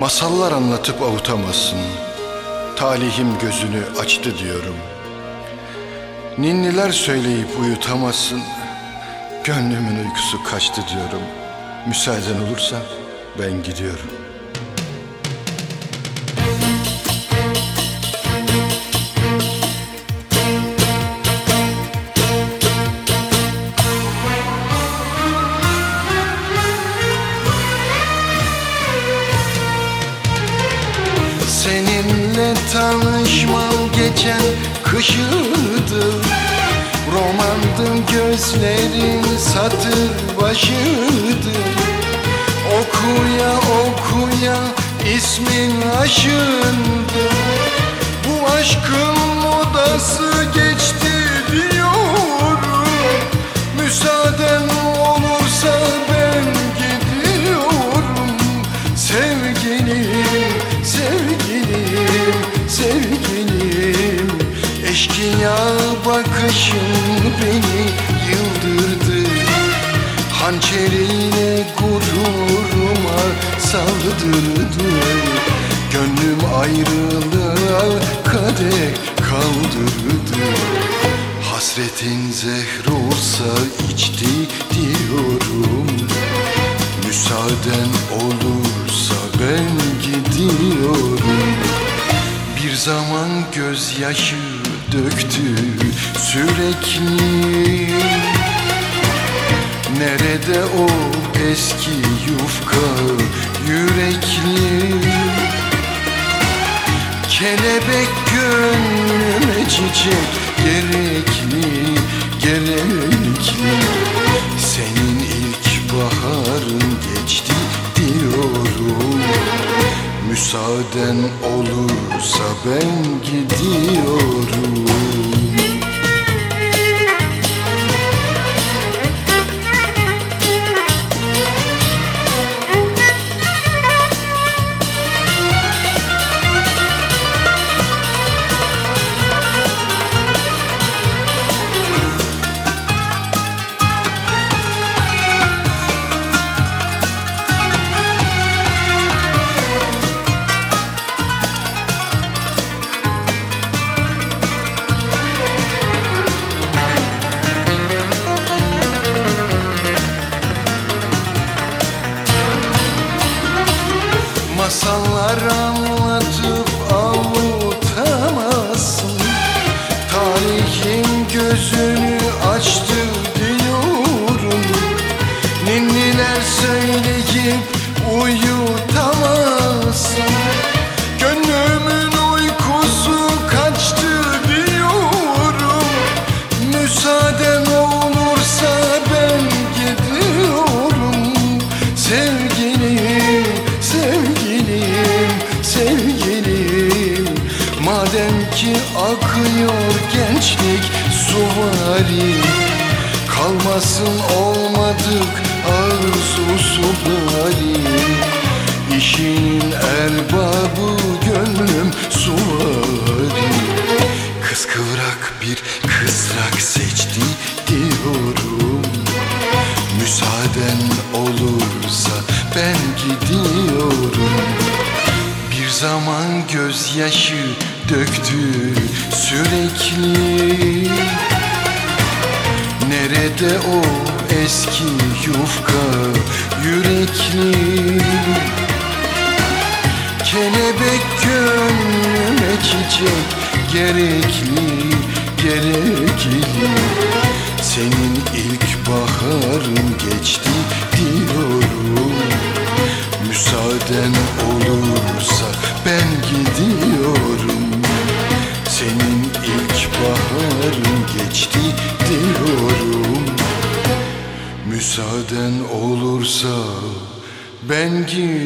Masallar anlatıp avutamazsın. Talihim gözünü açtı diyorum. Ninniler söyleyip uyutamazsın. Gönlümün uykusu kaçtı diyorum. Müsaaden olursa ben gidiyorum. Kışıydı Romandın gözlerin satır başıydı Okuya okuya ismin aşındı. Bu aşkın modası geçti saldırdı. Gönlüm ayrılığa kadeh kaldırdı. Hasretin zehri olsa içti diyorum. Müsaaden olursa ben gidiyorum. Bir zaman gözyaşı döktü sürekli. Nerede o eski Kelebek gönlüme çiçek gerekli gerekli. Senin ilk baharın geçti diyorum. Müsaaden olursa ben gidiyorum Masallar anlatıp avutamazsın. Tarihim gözünü açtı Madem ki akıyor gençlik suvari Kalmasın olmadık arzusu bari İşin erbabı gönlüm suvari Kız kıvrak bir kızrak seçti diyorum. Müsaaden olursa ben gidiyorum. Bir zaman gözyaşı döktü sürekli. Nerede o eski yufka yürekli? Kelebek gönlüme çiçek gerekli gerekli. Senin ilk baharın geçti diyorum. Müsaaden olursa ben gidiyorum olursa ben gidiyorum.